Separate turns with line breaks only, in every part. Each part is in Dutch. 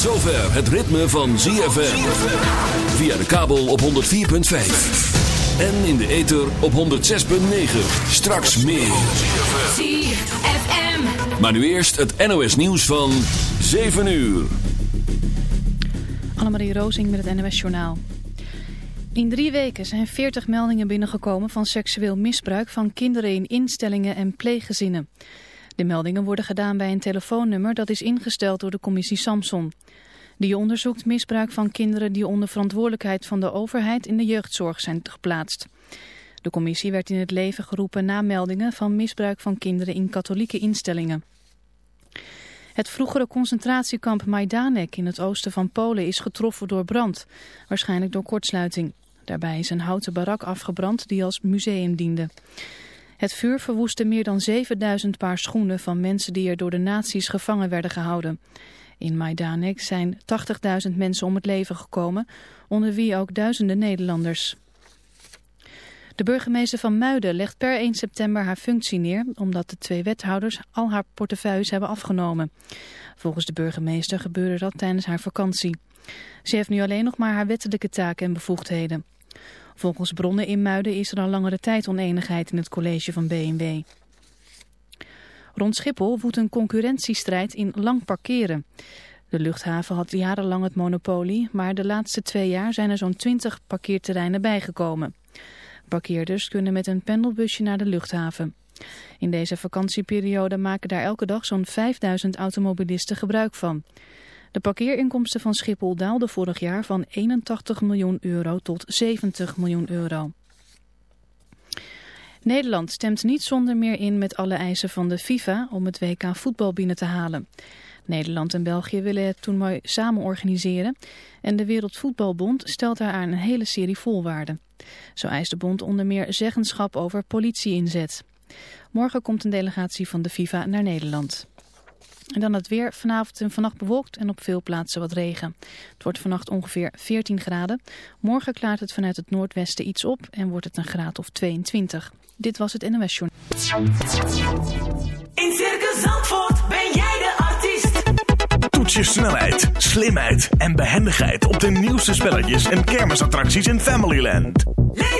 Tot zover het ritme van ZFM. Via de kabel op 104.5. En in de ether op 106.9. Straks meer.
ZFM.
Maar nu eerst het NOS nieuws van 7 uur.
Annemarie Rozing met het NOS Journaal. In drie weken zijn 40 meldingen binnengekomen van seksueel misbruik van kinderen in instellingen en pleeggezinnen. De meldingen worden gedaan bij een telefoonnummer dat is ingesteld door de commissie Samson. Die onderzoekt misbruik van kinderen die onder verantwoordelijkheid van de overheid in de jeugdzorg zijn geplaatst. De commissie werd in het leven geroepen na meldingen van misbruik van kinderen in katholieke instellingen. Het vroegere concentratiekamp Majdanek in het oosten van Polen is getroffen door brand, waarschijnlijk door kortsluiting. Daarbij is een houten barak afgebrand die als museum diende. Het vuur verwoestte meer dan 7000 paar schoenen van mensen die er door de nazi's gevangen werden gehouden. In Majdanek zijn 80.000 mensen om het leven gekomen, onder wie ook duizenden Nederlanders. De burgemeester van Muiden legt per 1 september haar functie neer, omdat de twee wethouders al haar portefeuilles hebben afgenomen. Volgens de burgemeester gebeurde dat tijdens haar vakantie. Ze heeft nu alleen nog maar haar wettelijke taken en bevoegdheden. Volgens bronnen in Muiden is er al langere tijd oneenigheid in het college van BMW. Rond Schiphol woedt een concurrentiestrijd in lang parkeren. De luchthaven had jarenlang het monopolie, maar de laatste twee jaar zijn er zo'n 20 parkeerterreinen bijgekomen. Parkeerders kunnen met een pendelbusje naar de luchthaven. In deze vakantieperiode maken daar elke dag zo'n 5000 automobilisten gebruik van. De parkeerinkomsten van Schiphol daalden vorig jaar van 81 miljoen euro tot 70 miljoen euro. Nederland stemt niet zonder meer in met alle eisen van de FIFA om het WK voetbal binnen te halen. Nederland en België willen het toernooi samen organiseren en de Wereldvoetbalbond stelt daar aan een hele serie voorwaarden. Zo eist de bond onder meer zeggenschap over politieinzet. Morgen komt een delegatie van de FIFA naar Nederland. En dan het weer. Vanavond en vannacht bewolkt en op veel plaatsen wat regen. Het wordt vannacht ongeveer 14 graden. Morgen klaart het vanuit het noordwesten iets op en wordt het een graad of 22. Dit was het NOS Journal.
In Circus Zandvoort ben jij de artiest.
Toets je snelheid, slimheid en behendigheid op de nieuwste spelletjes en kermisattracties in Familyland.
Leef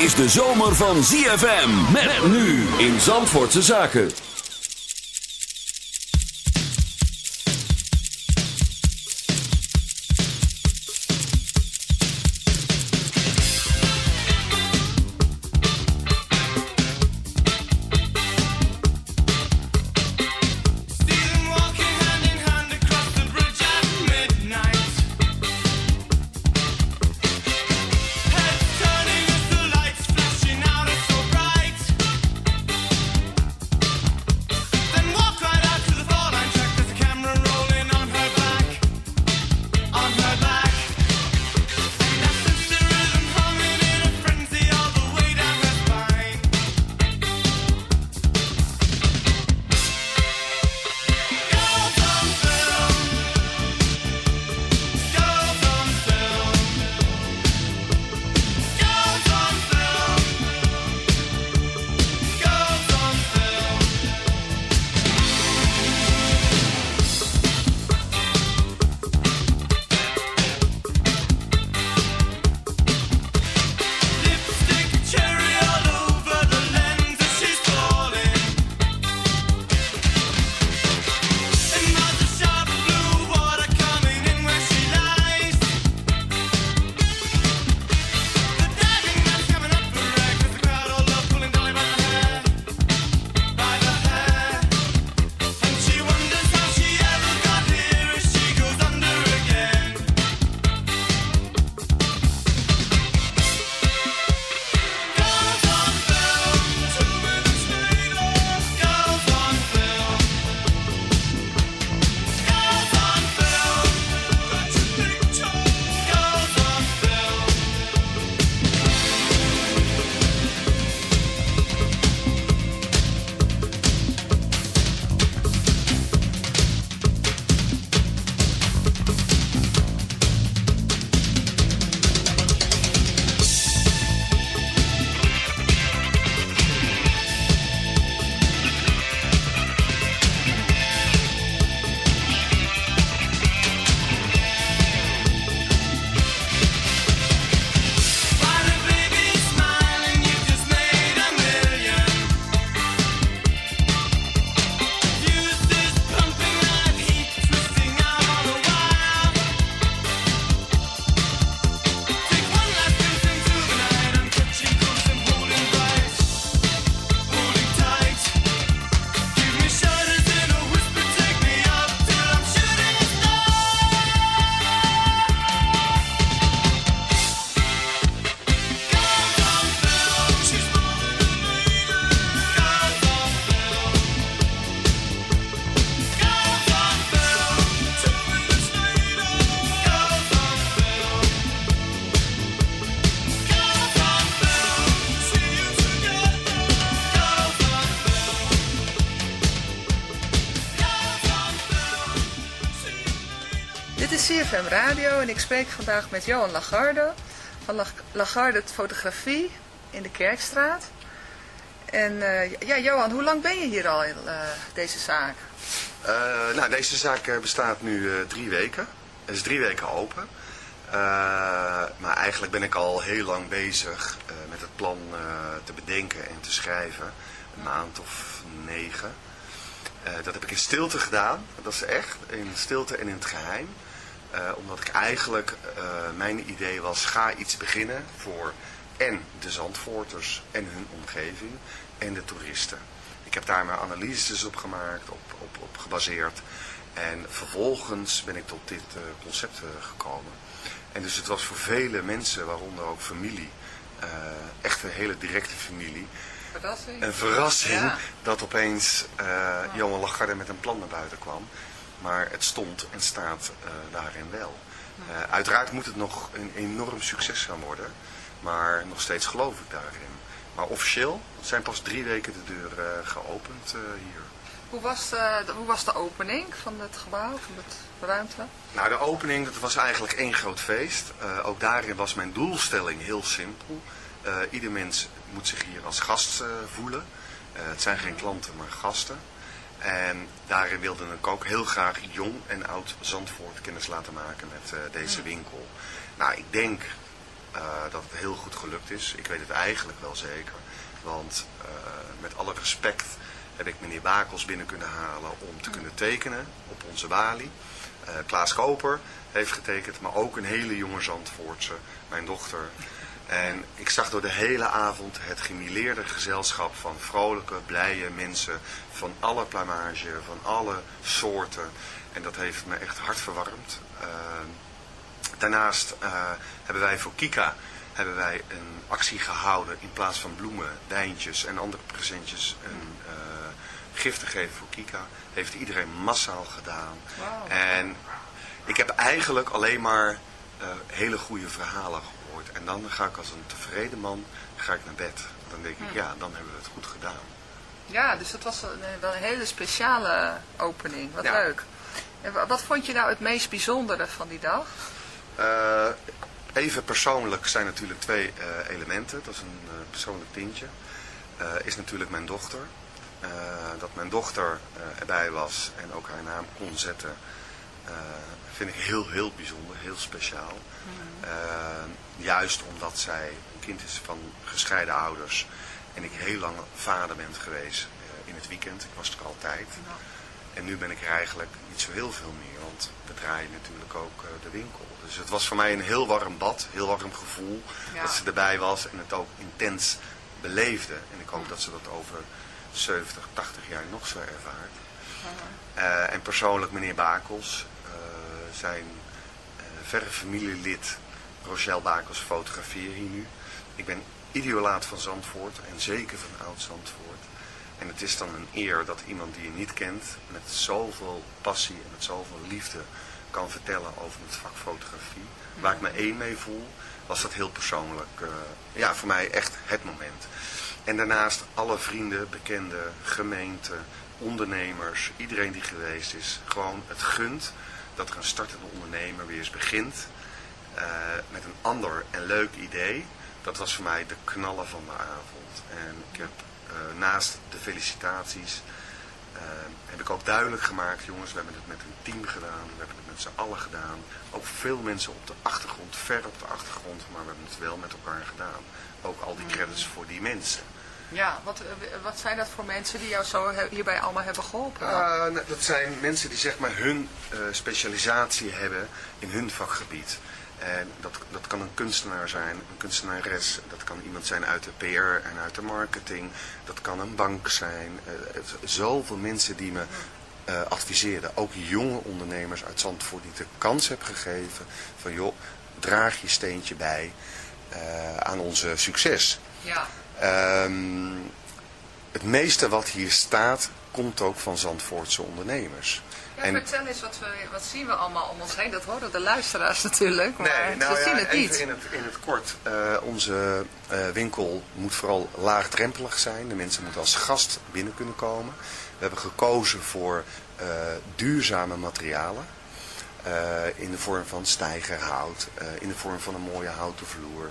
Is de zomer van ZFM. Met nu in Zandvoortse Zaken.
En ik spreek vandaag met Johan Lagarde van Lag- Lagarde Fotografie in de Kerkstraat. En eh, ja, Johan, hoe lang ben je hier al in eh, deze zaak?
Eh, nou, deze zaak bestaat nu drie weken. Het is drie weken open. Maar eigenlijk ben ik al heel lang bezig met het plan te bedenken en te schrijven. Een maand of negen. Dat heb ik in stilte gedaan. Dat is echt. In stilte en in het geheim. Eh, omdat ik eigenlijk, eh, mijn idee was, ga iets beginnen voor en de Zandvoorters en hun omgeving en de toeristen. Ik heb daar mijn analyses op gemaakt, op, op, op gebaseerd. En vervolgens ben ik tot dit eh, concept gekomen. En dus het was voor vele mensen, waaronder ook familie, echt een hele directe familie,
Verrassing?
een verrassing
Ja.
dat opeens Johan Lagarde met een plan naar buiten kwam. Maar het stond en staat eh, daarin wel. Eh, uiteraard moet het nog een enorm succes gaan worden. Maar nog steeds geloof ik daarin. Maar officieel zijn pas drie weken de deur eh, geopend hier.
Hoe was, de, de- hoe was de opening van het gebouw, van het ruimte?
Nou, de opening dat was eigenlijk één groot feest. Ook daarin was mijn doelstelling heel simpel. Ieder mens moet zich hier als gast voelen. Het zijn geen klanten, maar gasten. En daarin wilde ik ook heel graag jong en oud Zandvoort kennis laten maken met eh, deze winkel. Nou, ik denk eh, dat het heel goed gelukt is. Ik weet het eigenlijk wel zeker. Want eh, met alle respect heb ik meneer Bakels binnen kunnen halen om te kunnen tekenen op onze balie. Klaas Koper heeft getekend, maar ook een hele jonge Zandvoortse, mijn dochter. En ik zag door de hele avond het gemileerde gezelschap van vrolijke, blije mensen van alle plumage, van alle soorten. En dat heeft me echt hard verwarmd. Eh, daarnaast eh, hebben wij voor Kika hebben wij een actie gehouden in plaats van bloemen, wijntjes en andere presentjes een eh, gift te geven voor Kika. Heeft iedereen massaal gedaan. En ik heb eigenlijk alleen maar eh, hele goede verhalen gehoord. En dan ga ik als een tevreden man ga ik naar bed. Dan denk ik, ja, dan hebben we het goed gedaan.
Ja, dus het was een, wel een hele speciale opening. Wat
Ja.
leuk. En wa- wat vond je nou het meest bijzondere van die dag?
Eh, even persoonlijk zijn natuurlijk twee eh, elementen. Dat is een eh, persoonlijk tintje. Eh, is natuurlijk mijn dochter. Eh, dat mijn dochter eh, erbij was en ook haar naam kon zetten, eh, vind ik heel, heel bijzonder, heel speciaal. Eh, juist omdat zij een kind is van gescheiden ouders en ik heel lang vader ben geweest eh, in het weekend. Ik was er altijd. En nu ben ik er eigenlijk niet zo heel veel meer, want we draaien natuurlijk ook eh, de winkel. Dus het was voor mij een heel warm bad, heel warm gevoel
Ja.
dat ze erbij was en het ook intens beleefde. En ik hoop dat ze dat over 70, 80 jaar nog zo ervaart. Eh, en persoonlijk meneer Bakels, zijn eh, verre familielid Rochelle Bakels fotografeer hier nu. Ik ben ideolaat van Zandvoort en zeker van oud Zandvoort. En het is dan een eer dat iemand die je niet kent met zoveel passie en met zoveel liefde kan vertellen over het vak fotografie. Waar ik me één mee voel, was dat heel persoonlijk. eh, ja, voor mij echt het moment. En daarnaast alle vrienden, bekenden, gemeenten, ondernemers, iedereen die geweest is. Gewoon het gunt dat er een startende ondernemer weer eens begint eh, met een ander en leuk idee. Dat was voor mij de knallen van de avond. En ik heb eh, naast de felicitaties eh, heb ik ook duidelijk gemaakt, jongens, we hebben het met een team gedaan, we hebben het met z'n allen gedaan. Ook veel mensen op de achtergrond, ver op de achtergrond, maar we hebben het wel met elkaar gedaan. Ook al die credits voor die mensen.
Ja, wat, wat zijn dat voor mensen die jou zo hierbij allemaal hebben geholpen?
Eh, nou, dat zijn mensen die zeg maar hun specialisatie hebben in hun vakgebied. En dat, dat kan een kunstenaar zijn, een kunstenares. Dat kan iemand zijn uit de PR en uit de marketing. Dat kan een bank zijn. Eh, zoveel mensen die me eh, adviseerden. Ook jonge ondernemers uit Zandvoort die ik de kans heb gegeven. Van joh, draag je steentje bij eh, aan onze succes.
ja.
Ehm, het meeste wat hier staat, komt ook van Zandvoortse ondernemers.
Ja,
En-
vertel eens, wat, we, wat zien we allemaal om ons heen? Dat horen de luisteraars natuurlijk, maar
nou
ze
ja,
zien het niet.
In het, in het kort, eh, onze eh, winkel moet vooral laagdrempelig zijn. De mensen moeten als gast binnen kunnen komen. We hebben gekozen voor eh, duurzame materialen. in de vorm van stijgerhout, in de vorm van een mooie houten vloer.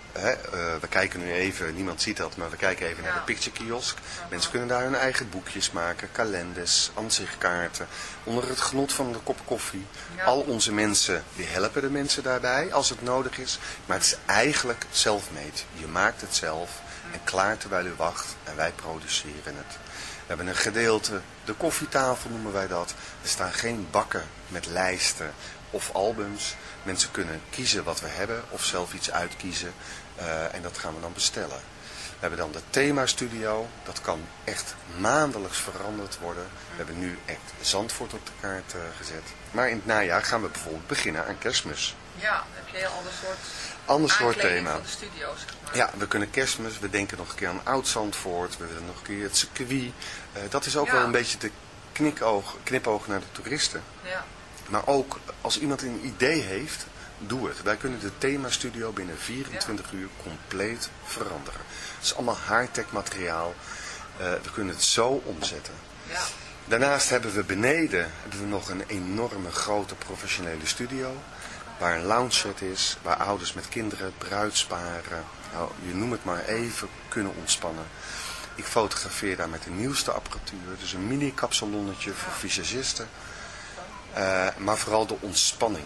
eh, we kijken nu even, niemand ziet dat, maar we kijken even naar de picture kiosk. Mensen kunnen daar hun eigen boekjes maken, kalenders, ansichtkaarten. Onder het genot van de kop koffie.
Ja.
Al onze mensen, die helpen de mensen daarbij als het nodig is. Maar het is eigenlijk self-made. Je maakt het zelf en klaar terwijl u wacht en wij produceren het. We hebben een gedeelte, de koffietafel noemen wij dat. Er staan geen bakken met lijsten of albums. Mensen kunnen kiezen wat we hebben of zelf iets uitkiezen. Eh, en dat gaan we dan bestellen. We hebben dan de themastudio. Dat kan echt maandelijks veranderd worden. We hebben nu echt Zandvoort op de kaart eh, gezet. Maar in het najaar gaan we bijvoorbeeld beginnen aan kerstmis.
Ja, dan heb je een heel ander soort
Ander soort thema.
van de studio's. zeg maar.
Ja, we kunnen kerstmis, we denken nog een keer aan Oud-Zandvoort, we willen nog een keer het circuit. Eh, dat is ook
Ja.
wel een beetje de knipoog, knipoog naar de toeristen.
Ja.
Maar ook als iemand een idee heeft, doe het. Wij kunnen de themastudio binnen 24 uur compleet veranderen. Het is allemaal high-tech materiaal. Eh, we kunnen het zo omzetten.
Ja.
Daarnaast hebben we beneden hebben we nog een enorme grote professionele studio. Waar een lounge set is, waar ouders met kinderen, bruidsparen, nou, je noem het maar even, kunnen ontspannen. Ik fotografeer daar met de nieuwste apparatuur, dus een mini kapsalonnetje voor visagisten. Eh, maar vooral de ontspanning.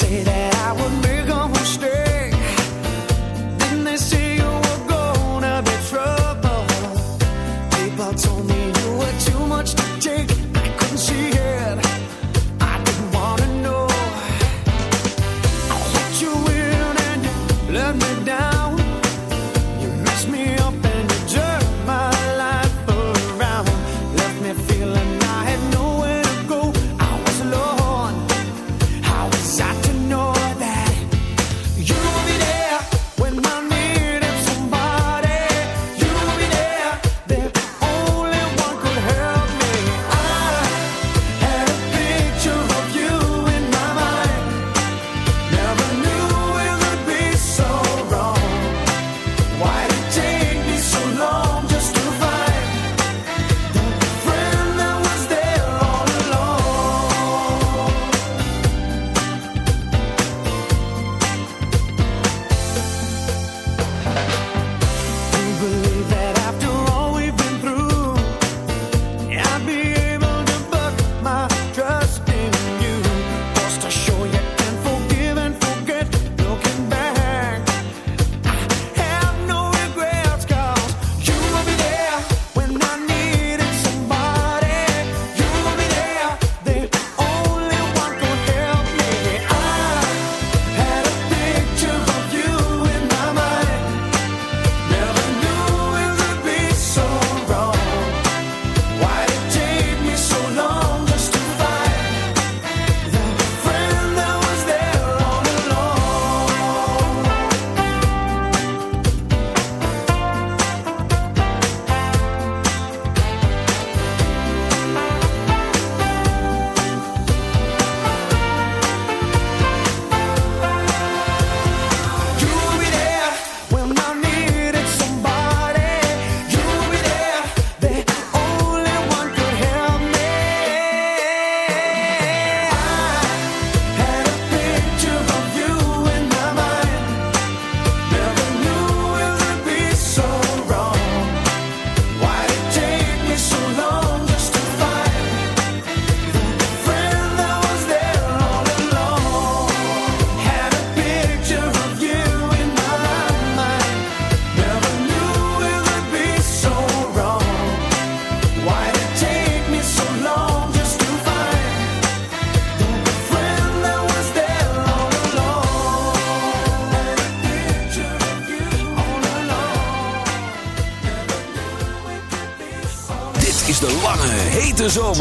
Say that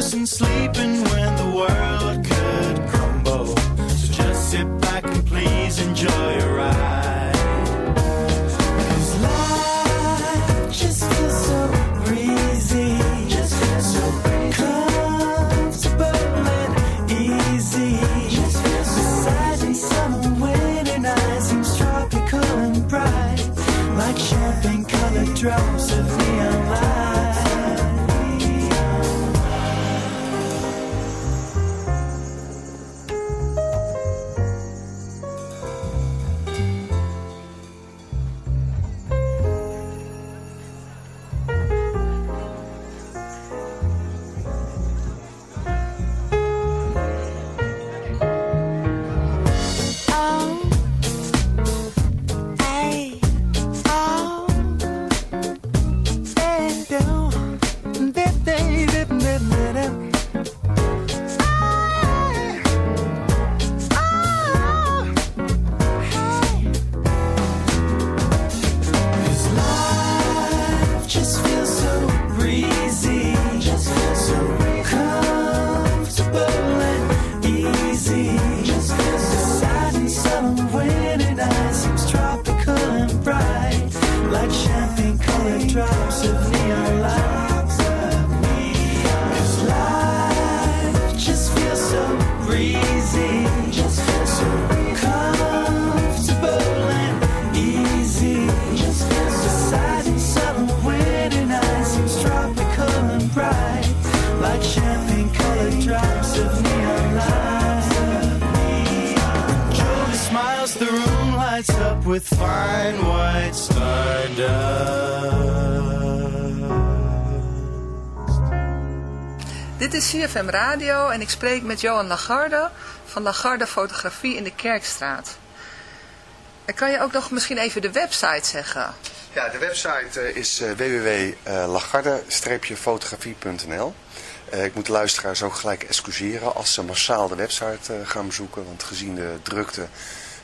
losing sleeping when the world could crumble. So just sit back and please enjoy your ride. Cause life just feels so breezy. Just feels so breezy. Comfortable and easy. Just feels so Satin summer winter night seems tropical and bright. Like champagne colored drops. Fine white stardust.
Dit is CFM Radio en ik spreek met Johan Lagarde van Lagarde Fotografie in de Kerkstraat. En kan je ook nog misschien even de website zeggen?
Ja, de website eh, is uh, www.lagarde-fotografie.nl Eh, Ik moet de luisteraars ook gelijk excuseren als ze massaal de website eh, gaan bezoeken. Want gezien de drukte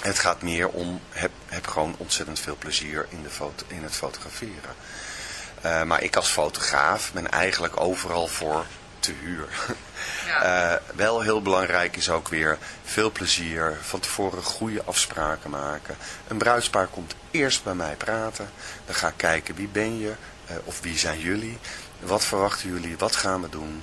Het gaat meer om, heb, heb gewoon ontzettend veel plezier in, de foto, in het fotograferen. Eh, maar ik als fotograaf ben eigenlijk overal voor te huur.
Ja.
Eh, wel heel belangrijk is ook weer veel plezier, van tevoren goede afspraken maken. Een bruidspaar komt eerst bij mij praten, dan ga ik kijken wie ben je eh, of wie zijn jullie, wat verwachten jullie, wat gaan we doen.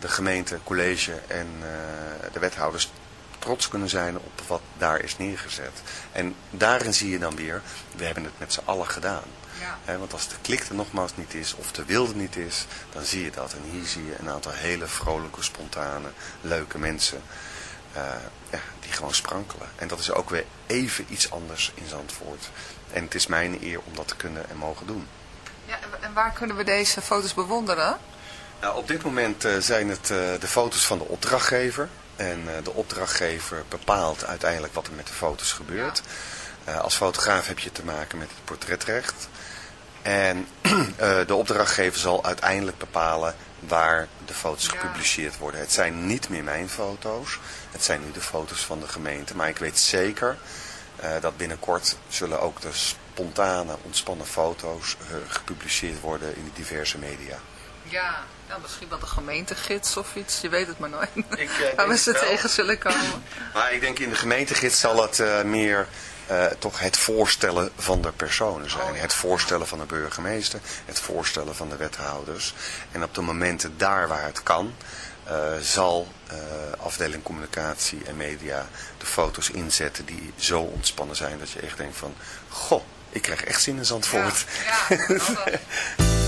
de gemeente, college en eh, de wethouders trots kunnen zijn op wat daar is neergezet. En daarin zie je dan weer, we hebben het met z'n allen gedaan.
Ja.
Want als de klik er nogmaals niet is, of de wilde niet is, dan zie je dat. En hier zie je een aantal hele vrolijke, spontane, leuke mensen eh, ja, die gewoon sprankelen. En dat is ook weer even iets anders in Zandvoort. En het is mijn eer om dat te kunnen en mogen doen.
Ja, en waar kunnen we deze foto's bewonderen?
Nou, op dit moment eh, zijn het eh, de foto's van de opdrachtgever. En eh, de opdrachtgever bepaalt uiteindelijk wat er met de foto's gebeurt. Als fotograaf heb je te maken met het portretrecht. En de opdrachtgever zal uiteindelijk bepalen waar de foto's
Ja.
gepubliceerd worden. Het zijn niet meer mijn foto's. Het zijn nu de foto's van de gemeente. Maar ik weet zeker dat binnenkort zullen ook de spontane, ontspannen foto's gepubliceerd worden in de diverse media.
Ja, ja, misschien wel de gemeentegids of iets. Je weet het maar nooit.
Ik, eh,
Waar we ze tegen zullen komen.
Maar ik denk in de gemeentegids zal het eh, meer eh, toch het voorstellen van de personen zijn.
Oh.
Het voorstellen van de burgemeester, het voorstellen van de wethouders. En op de momenten daar waar het kan, zal afdeling communicatie en media de foto's inzetten die zo ontspannen zijn dat je echt denkt van, goh, ik krijg echt zin in Zandvoort.
Ja, ja,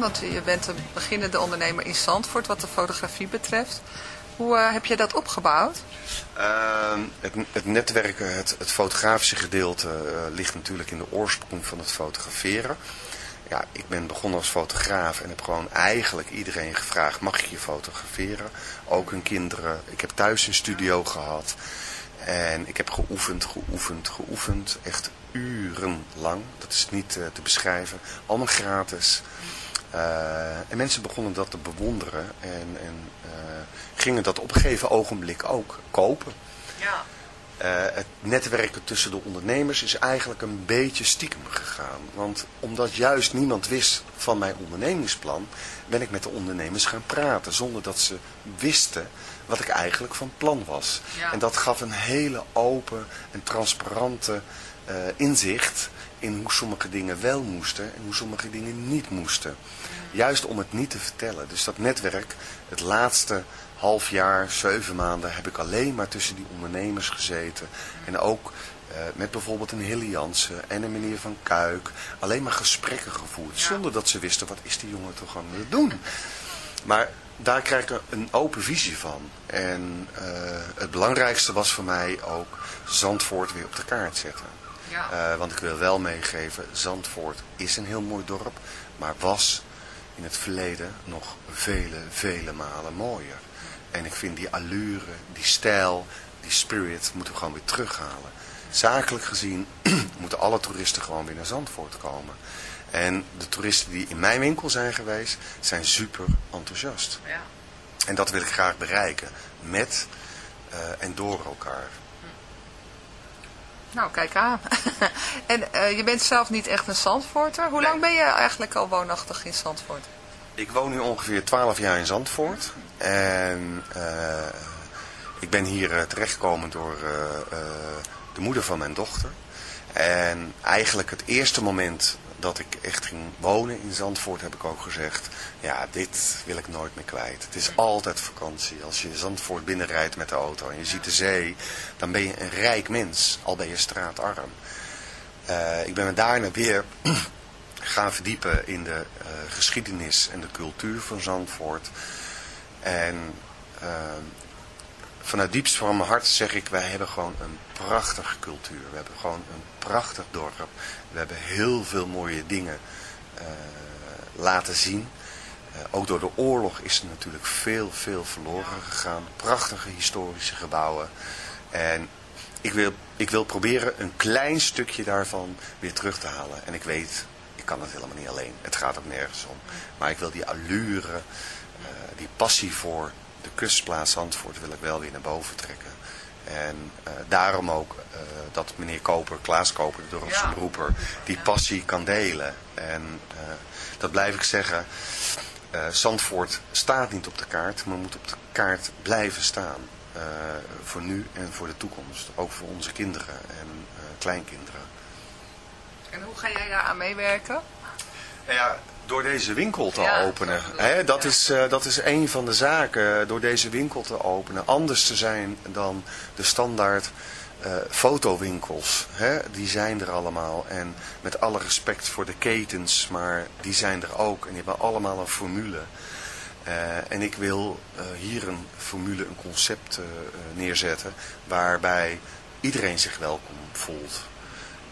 Want je bent een beginnende ondernemer in Zandvoort wat de fotografie betreft. Hoe eh, heb je dat opgebouwd?
Ehm, het, het netwerken, het, het fotografische gedeelte eh, ligt natuurlijk in de oorsprong van het fotograferen. Ja, ik ben begonnen als fotograaf en heb gewoon eigenlijk iedereen gevraagd, mag ik je fotograferen? Ook hun kinderen. Ik heb thuis een studio gehad. En ik heb geoefend, geoefend, geoefend. Echt urenlang. Dat is niet eh, te beschrijven. Allemaal gratis. Eh, en mensen begonnen dat te bewonderen. En, en eh, gingen dat op een gegeven ogenblik ook kopen.
Ja.
Eh, het netwerken tussen de ondernemers is eigenlijk een beetje stiekem gegaan. Want omdat juist niemand wist van mijn ondernemingsplan, ben ik met de ondernemers gaan praten. Zonder dat ze wisten wat ik eigenlijk van plan was.
Ja.
En dat gaf een hele open en transparante inzicht in hoe sommige dingen wel moesten en hoe sommige dingen niet moesten. Juist om het niet te vertellen. Dus dat netwerk, het laatste half jaar, zeven maanden, heb ik alleen maar tussen die ondernemers gezeten. En ook eh, met bijvoorbeeld een Hilly Jansen en een meneer Van Kuik. Alleen maar gesprekken gevoerd. Zonder dat ze wisten, wat is die jongen toch aan het doen? Maar daar krijg ik een open visie van. En eh, het belangrijkste was voor mij ook Zandvoort weer op de kaart zetten.
Ja.
Eh, want ik wil wel meegeven, Zandvoort is een heel mooi dorp, maar was in het verleden nog vele, vele malen mooier. En ik vind die allure, die stijl, die spirit moeten we gewoon weer terughalen. Zakelijk gezien moeten alle toeristen gewoon weer naar Zandvoort komen. En de toeristen die in mijn winkel zijn geweest, zijn super enthousiast.
ja.
En dat wil ik graag bereiken, met eh, en door elkaar.
Nou, kijk aan. en eh, je bent zelf niet echt een Zandvoorter. Hoe lang ben je eigenlijk al woonachtig in Zandvoort?
Ik woon nu ongeveer 12 jaar in Zandvoort. En eh, ik ben hier eh, terechtgekomen door de moeder van mijn dochter. En eigenlijk het eerste moment dat ik echt ging wonen in Zandvoort heb ik ook gezegd... Ja, dit wil ik nooit meer kwijt. Het is altijd vakantie. Als je Zandvoort binnenrijdt met de auto en je ziet de zee... dan ben je een rijk mens, al ben je straatarm. Eh, ik ben me daarna weer gaan verdiepen in de eh, geschiedenis en de cultuur van Zandvoort. En eh, vanuit diepst van mijn hart zeg ik, wij hebben gewoon een prachtige cultuur. We hebben gewoon een prachtig dorp. We hebben heel veel mooie dingen eh, laten zien. Eh, ook door de oorlog is er natuurlijk veel, veel verloren gegaan. Prachtige historische gebouwen. En ik wil, ik wil proberen een klein stukje daarvan weer terug te halen. En ik weet, ik kan het helemaal niet alleen. Het gaat ook nergens om. Maar ik wil die allure, eh, die passie voor de kustplaats Zandvoort wil ik wel weer naar boven trekken. En eh, daarom ook eh, dat meneer Koper, Klaas Koper, de Dorpse
Ja.
beroeper, die passie kan delen. En eh, dat blijf ik zeggen. eh, Zandvoort staat niet op de kaart, maar moet op de kaart blijven staan. Eh, voor nu en voor de toekomst. Ook voor onze kinderen en eh, kleinkinderen.
En hoe ga jij daar aan meewerken?
Nou ja, door deze winkel te
Ja,
openen.
dat
Hè, dat,
ja.
is, eh, dat is een van de zaken. Door deze winkel te openen. Anders te zijn dan de standaard eh, fotowinkels. Hè, die zijn er allemaal. En met alle respect voor de ketens. Maar die zijn er ook. En die hebben allemaal een formule. Eh, en ik wil eh, hier een formule, een concept eh, eh, neerzetten. Waarbij iedereen zich welkom voelt.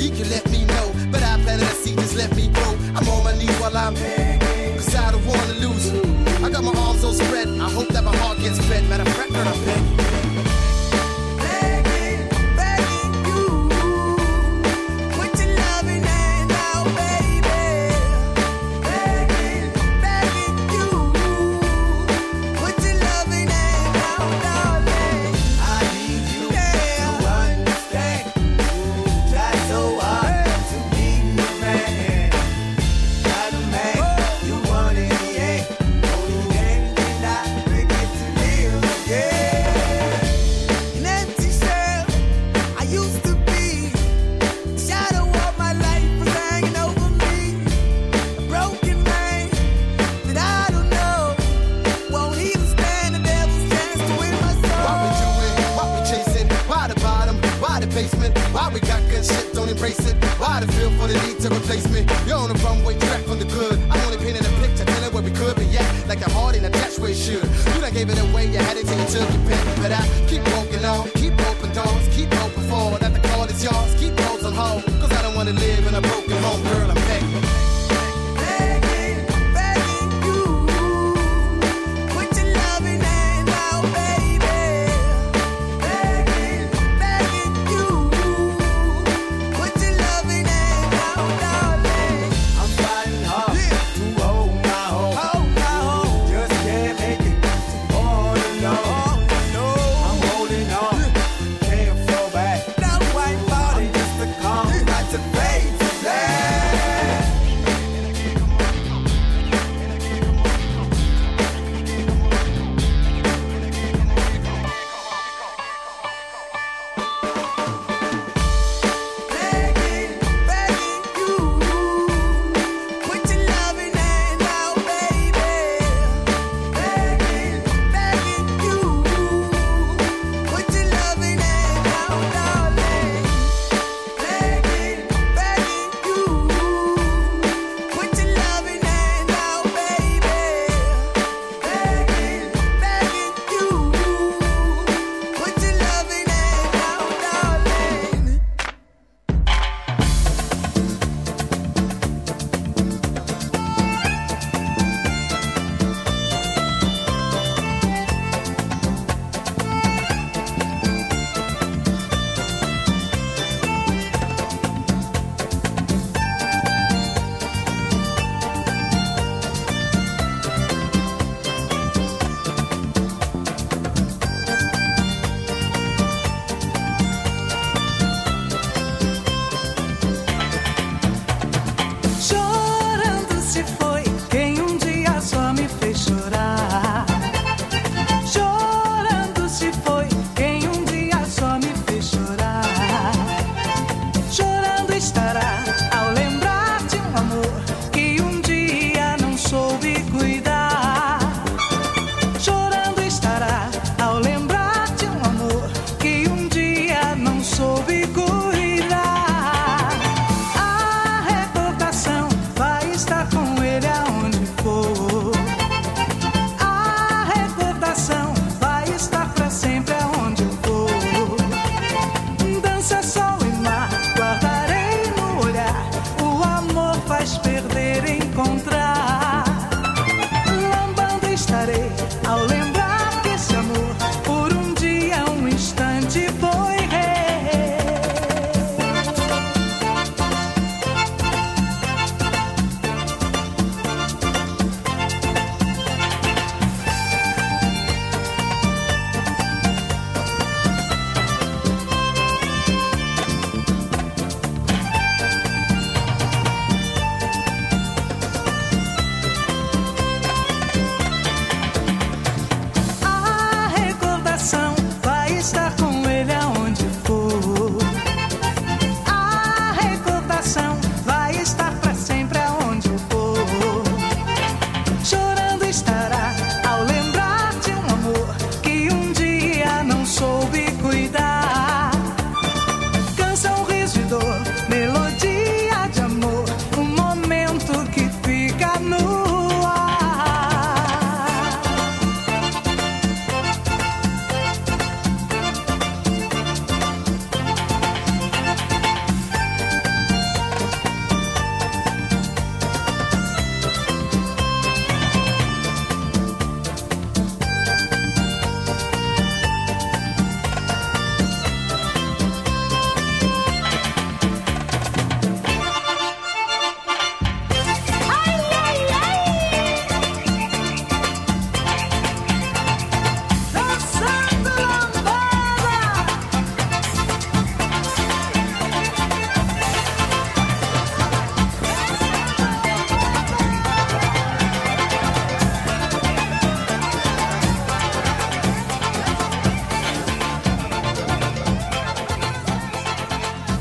You you
let me know. But I planted a seed, just let me grow. I'm on my knees while I'm
here.